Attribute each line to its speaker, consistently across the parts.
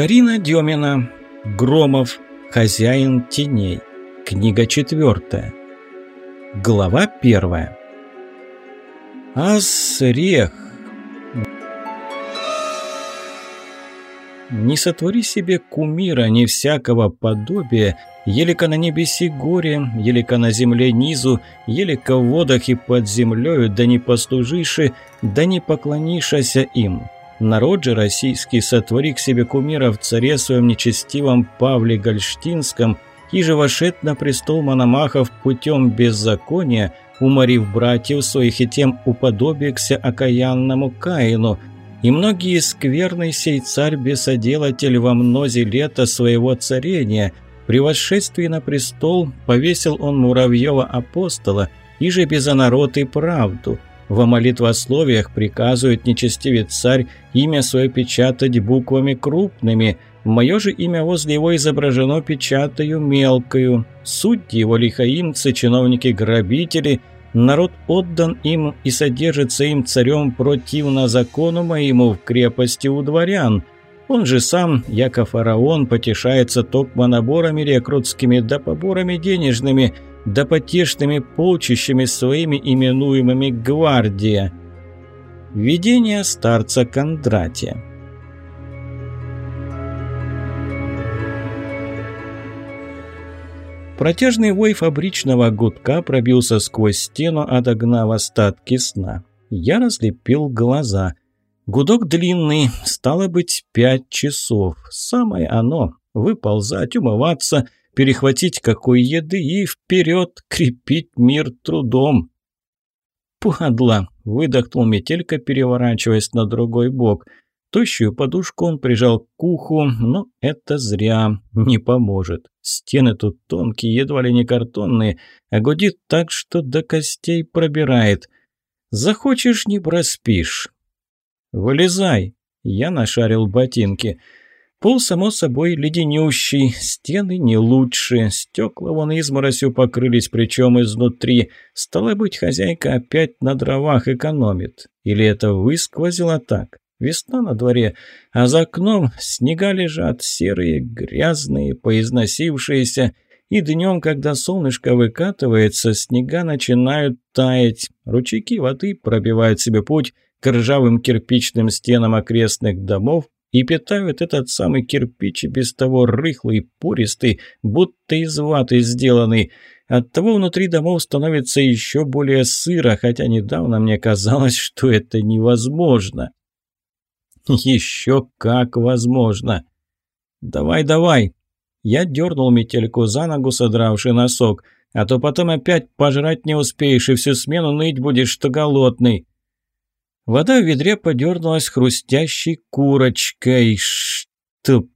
Speaker 1: Карина Демина. Громов. Хозяин теней. Книга четвертая. Глава первая. Асрех. Не сотвори себе кумира, ни всякого подобия, елика на небеси горе, елика на земле низу, елика в водах и под землею, да не послужиши, да не поклонишася им. Народ же российский сотвори к себе кумира в царе своем нечестивом Павле Гольштинском, и же вошед на престол Мономахов путем беззакония, уморив братьев своих и тем уподобикся окаянному Каину – и многие скверный сей царь бесоделатель во мнозе лета своего царения, при восшествии на престол повесил он Муравьева апостола, и же без народ и правду. Во молитвословиях приказывает нечестивец царь имя свое печатать буквами крупными, мое же имя возле его изображено печатаю мелкою. Судьи его лихаимцы, чиновники-грабители – Народ отдан им и содержится им царем противно закону моему в крепости у дворян. Он же сам, яко фараон, потешается токмо наборами рекрутскими, да поборами денежными, да потешными полчищами своими именуемыми гвардия. Видение старца Кондратия Протяжный вой фабричного гудка пробился сквозь стену, отогнав остатки сна. Я разлепил глаза. Гудок длинный, стало быть, пять часов. Самое оно — выползать, умываться, перехватить какой еды и вперед крепить мир трудом. «Падла!» — выдохнул метелька, переворачиваясь на другой бок — Тощую подушку он прижал к уху, но это зря, не поможет. Стены тут тонкие, едва ли не картонные, а гудит так, что до костей пробирает. Захочешь – не проспишь. «Вылезай!» – я нашарил ботинки. Пол, само собой, леденющий, стены не лучше, стекла вон изморосью покрылись, причем изнутри. Стало быть, хозяйка опять на дровах экономит. Или это высквозило так? Весна на дворе, а за окном снега лежат серые, грязные, поизносившиеся, и днем, когда солнышко выкатывается, снега начинают таять. Ручейки воды пробивают себе путь к ржавым кирпичным стенам окрестных домов и питают этот самый кирпич без того рыхлый, пористый, будто из ваты сделанный. Оттого внутри домов становится еще более сыро, хотя недавно мне казалось, что это невозможно. Еще как возможно. Давай, давай. Я дернул метельку за ногу, содравший носок. А то потом опять пожрать не успеешь и всю смену ныть будешь, что голодный. Вода в ведре подернулась хрустящей курочкой. Штуп.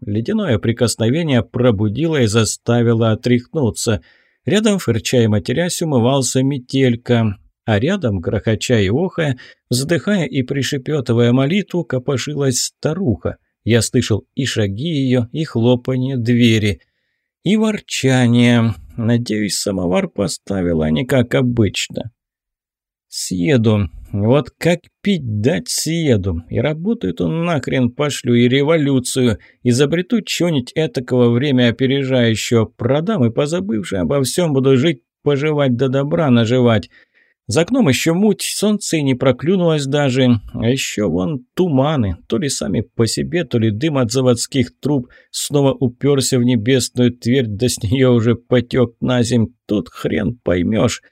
Speaker 1: Ледяное прикосновение пробудило и заставило отряхнуться. Рядом, фырча и матерясь, умывался метелька а рядом, грохоча и охая, вздыхая и пришепетывая молитву, копошилась старуха. Я слышал и шаги ее, и хлопанье двери, и ворчание. Надеюсь, самовар поставила, не как обычно. Съеду. Вот как пить дать съеду. И работает он нахрен пошлю, и революцию. Изобрету что-нибудь этакого время опережающего. Продам и позабывши обо всем буду жить, поживать до добра наживать. За окном еще муть, солнце и не проклюнулось даже. А еще вон туманы, то ли сами по себе, то ли дым от заводских труб снова уперся в небесную твердь, да с нее уже потек на земь. Тут хрен поймешь.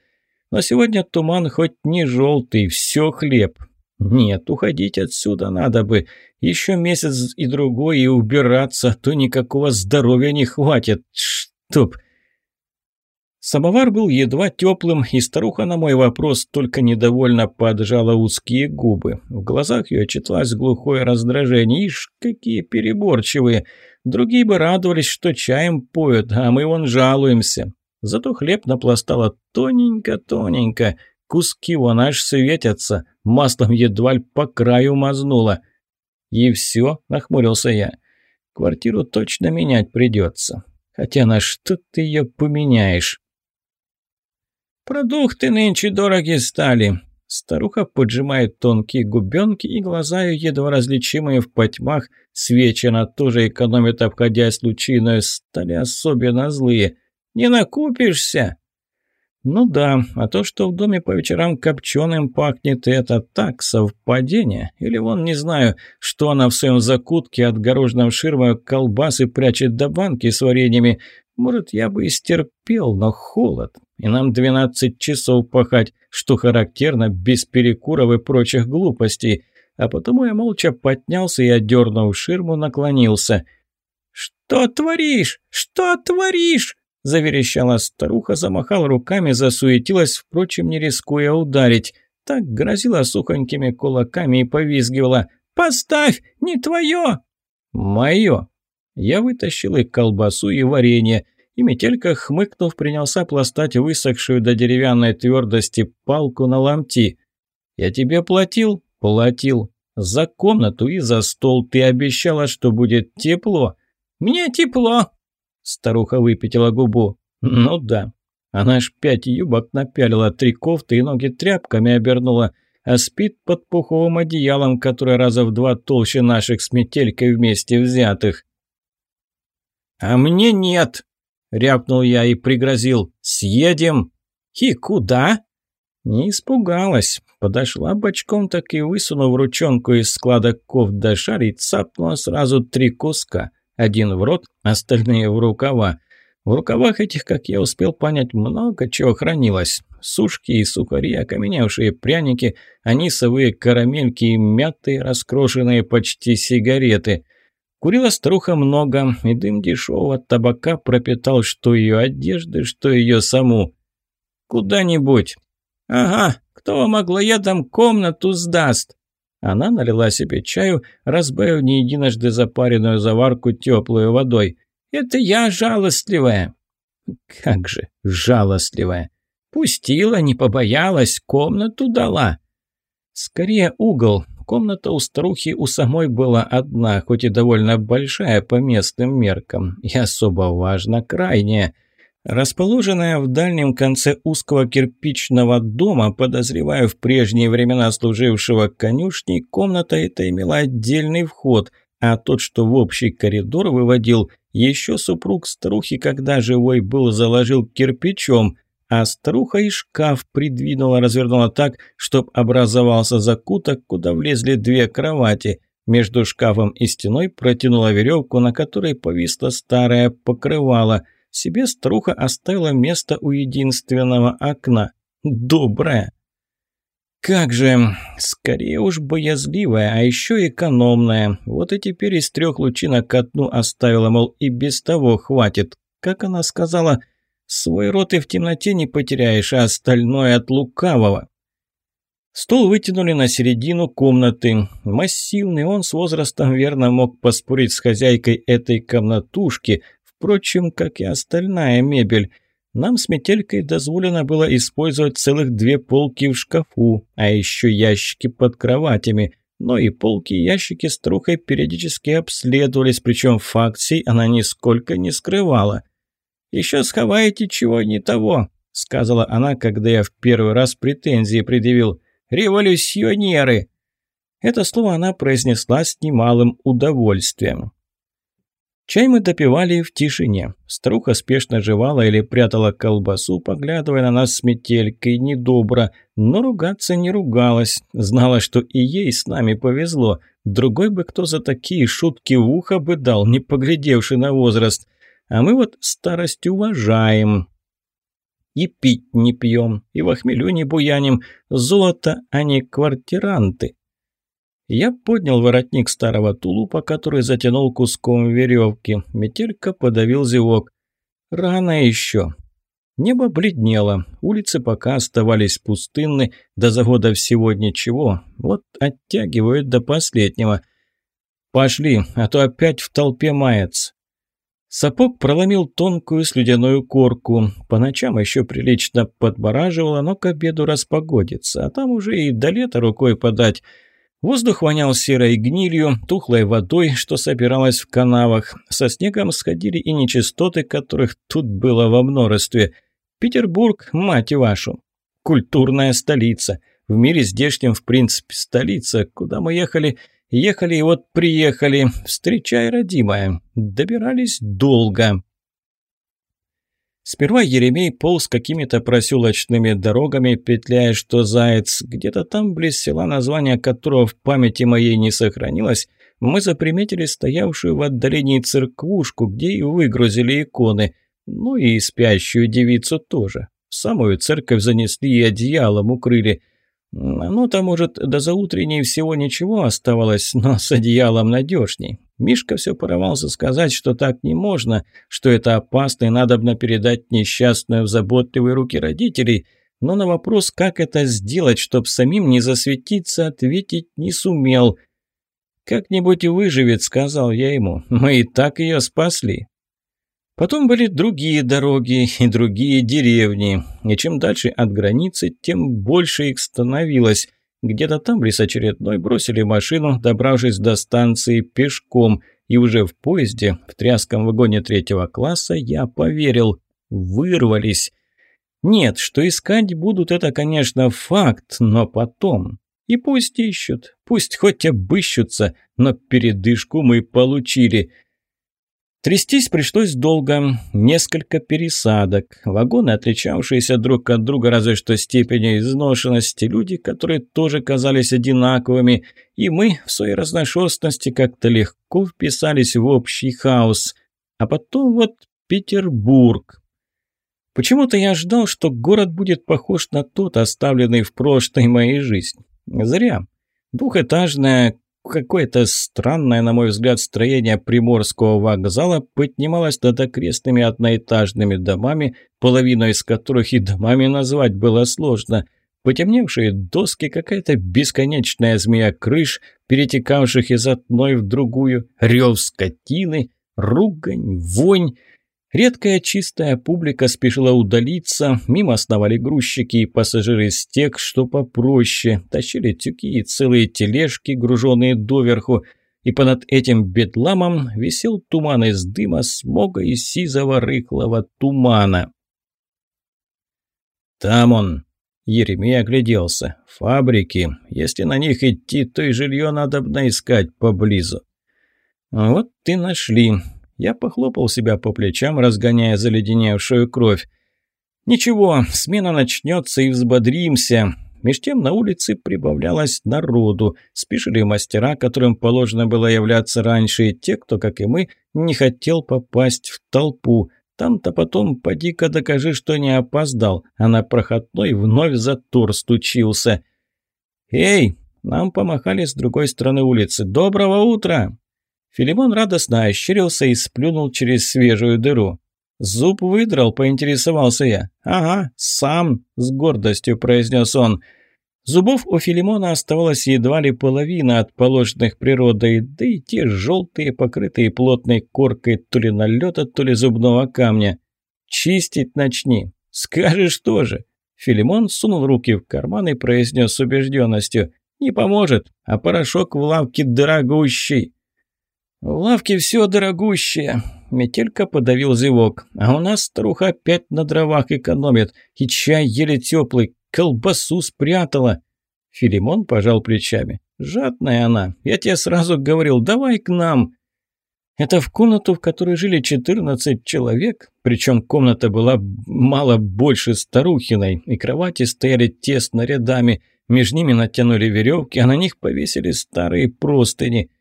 Speaker 1: Но сегодня туман хоть не желтый, все хлеб. Нет, уходить отсюда надо бы. Еще месяц и другой и убираться, а то никакого здоровья не хватит. Чтоб... Самовар был едва теплым, и старуха на мой вопрос только недовольно поджала узкие губы. В глазах ее читалось глухое раздражение. Ишь, какие переборчивые! Другие бы радовались, что чаем поют, а мы вон жалуемся. Зато хлеб напластала тоненько-тоненько. Куски вон аж светятся, маслом едва ли по краю мазнуло. «И все?» – нахмурился я. «Квартиру точно менять придется. Хотя на что ты ее поменяешь?» «Продукты нынче дороги стали». Старуха поджимает тонкие губенки, и глаза ее, едва различимые в потьмах, свечи она тоже экономит, обходясь лучиной, стали особенно злые. «Не накупишься!» Ну да, а то, что в доме по вечерам копченым пахнет, это так, совпадение. Или вон, не знаю, что она в своем закутке, отгороженном ширмой колбасы прячет до банки с вареньями. Может, я бы и стерпел, но холод. И нам 12 часов пахать, что характерно, без перекуров и прочих глупостей. А потому я молча поднялся и, одернув ширму, наклонился. «Что творишь? Что творишь?» Заверещала старуха, замахала руками, засуетилась, впрочем, не рискуя ударить. Так грозила сухонькими кулаками и повизгивала. «Поставь! Не твое!» «Мое!» Я вытащил и колбасу, и варенье, и метелька, хмыкнув, принялся пластать высохшую до деревянной твердости палку на ломти. «Я тебе платил?» «Платил. За комнату и за стол ты обещала, что будет тепло». «Мне тепло!» Старуха выпятила губу. «Ну да. Она ж пять юбок напялила, три кофты и ноги тряпками обернула, а спит под пуховым одеялом, которое раза в два толще наших с метелькой вместе взятых». «А мне нет!» — рявкнул я и пригрозил. «Съедем!» «И куда?» Не испугалась. Подошла бочком, так и высунув ручонку из склада кофт до шарить, цапнула сразу три куска. Один в рот, остальные в рукава. В рукавах этих, как я успел понять, много чего хранилось. Сушки и сухари, окаменевшие пряники, анисовые карамельки и мятые, раскрошенные почти сигареты. Курила старуха много, и дым дешевого табака пропитал что ее одежды, что ее саму. «Куда-нибудь». «Ага, кто вам аглоядом комнату сдаст?» Она налила себе чаю, разбавив не единожды запаренную заварку теплой водой. «Это я жалостливая!» «Как же жалостливая!» «Пустила, не побоялась, комнату дала!» «Скорее угол. Комната у старухи у самой была одна, хоть и довольно большая по местным меркам, и особо важно крайняя». Расположенная в дальнем конце узкого кирпичного дома, подозревая в прежние времена служившего конюшней, комната эта имела отдельный вход, а тот, что в общий коридор выводил, еще супруг старухи, когда живой был, заложил кирпичом, а старуха и шкаф придвинула, развернула так, чтоб образовался закуток, куда влезли две кровати. Между шкафом и стеной протянула веревку, на которой повисло старое покрывало – себе старуха оставила место у единственного окна. Добрая. Как же, скорее уж боязливая, а еще экономная. Вот и теперь из трех лучинок одну оставила, мол, и без того хватит. Как она сказала, свой рот и в темноте не потеряешь, а остальное от лукавого. Стол вытянули на середину комнаты. Массивный он с возрастом верно мог поспорить с хозяйкой этой комнатушки, Впрочем, как и остальная мебель. Нам с метелькой дозволено было использовать целых две полки в шкафу, а еще ящики под кроватями. Но и полки и ящики с трухой периодически обследовались, причем факций она нисколько не скрывала. «Еще сховаете чего не того», — сказала она, когда я в первый раз претензии предъявил. «Революционеры!» Это слово она произнесла с немалым удовольствием. Чай мы допивали в тишине. Струха спешно жевала или прятала колбасу, поглядывая на нас с метелькой недобро, но ругаться не ругалась. Знала, что и ей с нами повезло. Другой бы кто за такие шутки в ухо бы дал, не поглядевший на возраст. А мы вот старость уважаем. И пить не пьем, и в охмелю не буяним. Золото, а не квартиранты. Я поднял воротник старого тулупа, который затянул куском веревки. Метелька подавил зевок. Рано еще. Небо бледнело, улицы пока оставались пустынны, до завода всего ничего, вот оттягивают до последнего. «Пошли, а то опять в толпе мается». Сапог проломил тонкую слюдяную корку. По ночам еще прилично подмораживало, но к обеду распогодится, а там уже и до лета рукой подать – Воздух вонял серой гнилью, тухлой водой, что собиралось в канавах. Со снегом сходили и нечистоты, которых тут было во множестве. Петербург, мать вашу, культурная столица. В мире здешнем, в принципе, столица. Куда мы ехали? Ехали и вот приехали. Встречай, родимая. Добирались долго. Сперва Еремей полз какими-то проселочными дорогами, петляя, что заяц. Где-то там, близ села, название которого в памяти моей не сохранилось, мы заприметили стоявшую в отдалении церквушку, где и выгрузили иконы. Ну и спящую девицу тоже. Самую церковь занесли и одеялом укрыли. Ну-то, может, до заутренней всего ничего оставалось, но с одеялом надежней. Мишка все порывался сказать, что так не можно, что это опасно и надобно передать несчастную в заботливые руки родителей, но на вопрос, как это сделать, чтоб самим не засветиться, ответить не сумел. «Как-нибудь выживет», — сказал я ему, — «мы и так ее спасли». Потом были другие дороги и другие деревни, и чем дальше от границы, тем больше их становилось. Где-то там лесочередной бросили машину, добравшись до станции пешком, и уже в поезде, в тряском вагоне третьего класса, я поверил. Вырвались. Нет, что искать будут, это, конечно, факт, но потом. И пусть ищут, пусть хоть обыщутся, но передышку мы получили – Трястись пришлось долго, несколько пересадок. Вагоны, отличавшиеся друг от друга разве что степенью изношенности, люди, которые тоже казались одинаковыми, и мы в своей разношерстности как-то легко вписались в общий хаос. А потом вот Петербург. Почему-то я ждал, что город будет похож на тот, оставленный в прошлой моей жизни. Зря. Двухэтажная Какое-то странное, на мой взгляд, строение Приморского вокзала поднималось над окрестными одноэтажными домами, половину из которых и домами назвать было сложно. Потемневшие доски, какая-то бесконечная змея крыш, перетекавших из одной в другую, рев скотины, ругань, вонь – Редкая чистая публика спешила удалиться, мимо сновали грузчики и пассажиры из тех, что попроще, тащили тюки и целые тележки, груженные доверху, и понад этим бедламом висел туман из дыма, смога и сизого рыхлого тумана. «Там он!» — Еремей огляделся. «Фабрики. Если на них идти, то и жилье надо искать поблизу». «Вот ты нашли», я похлопал себя по плечам, разгоняя заледеневшую кровь. «Ничего, смена начнется и взбодримся». Меж тем на улице прибавлялось народу. Спешили мастера, которым положено было являться раньше, и те, кто, как и мы, не хотел попасть в толпу. Там-то потом поди-ка докажи, что не опоздал, а на проходной вновь затор стучился. «Эй!» Нам помахали с другой стороны улицы. «Доброго утра!» Филимон радостно ощерился и сплюнул через свежую дыру. «Зуб выдрал», — поинтересовался я. «Ага, сам», — с гордостью произнес он. Зубов у Филимона оставалось едва ли половина от положенных природой, да и те желтые, покрытые плотной коркой то ли налета, то ли зубного камня. «Чистить начни». «Скажешь тоже». Филимон сунул руки в карман и произнес с убежденностью. «Не поможет, а порошок в лавке дорогущий». «В лавке все дорогущее», — Метелька подавил зевок. «А у нас старуха опять на дровах экономит, и чай еле теплый, колбасу спрятала». Филимон пожал плечами. «Жадная она. Я тебе сразу говорил, давай к нам». Это в комнату, в которой жили 14 человек, причем комната была мало больше старухиной, и кровати стояли тесно рядами, между ними натянули веревки, а на них повесили старые простыни –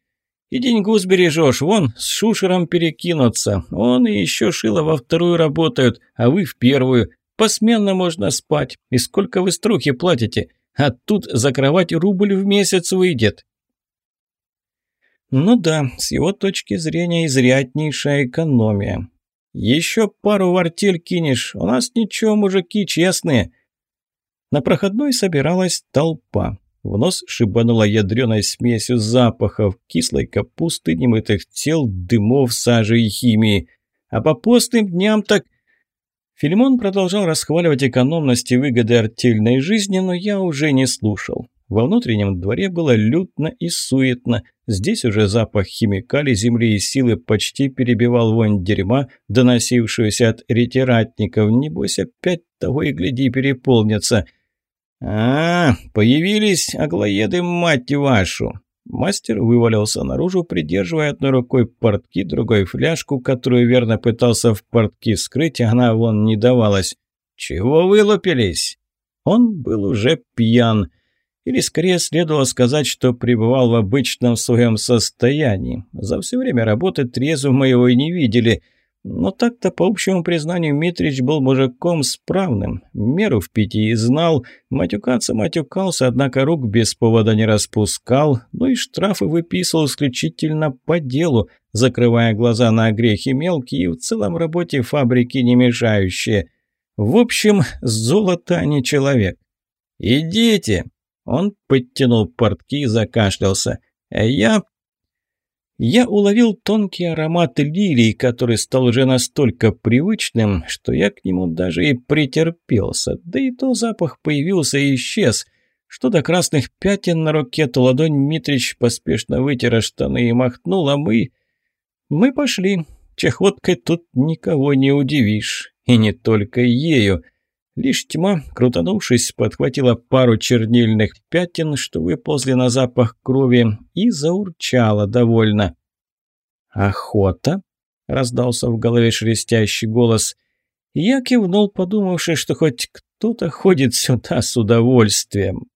Speaker 1: и деньгу сбережешь, вон, с Шушером перекинуться. Он и еще Шило во вторую работают, а вы в первую. Посменно можно спать. И сколько вы струхи платите? А тут за кровать рубль в месяц выйдет. Ну да, с его точки зрения изряднейшая экономия. Еще пару в артель кинешь, у нас ничего, мужики, честные. На проходной собиралась толпа. В нос шибануло ядреной смесью запахов, кислой капусты, немытых тел, дымов, сажи и химии. А по постным дням так... Филимон продолжал расхваливать экономность и выгоды артельной жизни, но я уже не слушал. Во внутреннем дворе было лютно и суетно. Здесь уже запах химикалий, земли и силы почти перебивал вонь дерьма, доносившуюся от ретиратников. Небось, опять того и гляди переполнится. А, -а, -а «Ага, появились аглоеды, мать вашу!» Мастер вывалился наружу, придерживая одной рукой портки, другой фляжку, которую верно пытался в портки скрыть, а она вон не давалась. «Чего вылупились?» Он был уже пьян. Или скорее следовало сказать, что пребывал в обычном своем состоянии. За все время работы трезвым мы его и не видели – но так-то, по общему признанию, Митрич был мужиком справным. Меру в питье знал, матюкаться матюкался, однако рук без повода не распускал, ну и штрафы выписывал исключительно по делу, закрывая глаза на грехи мелкие и в целом работе фабрики не мешающие. В общем, золото, а не человек. «Идите!» Он подтянул портки и закашлялся. «А я я уловил тонкий аромат лилий, который стал уже настолько привычным, что я к нему даже и претерпелся. Да и то запах появился и исчез. Что до красных пятен на руке, то ладонь Митрич поспешно вытера штаны и махнул, а мы... Мы пошли. Чехоткой тут никого не удивишь. И не только ею. Лишь тьма, крутанувшись, подхватила пару чернильных пятен, что выползли на запах крови, и заурчала довольно. «Охота?» — раздался в голове шелестящий голос. Я кивнул, подумавши, что хоть кто-то ходит сюда с удовольствием.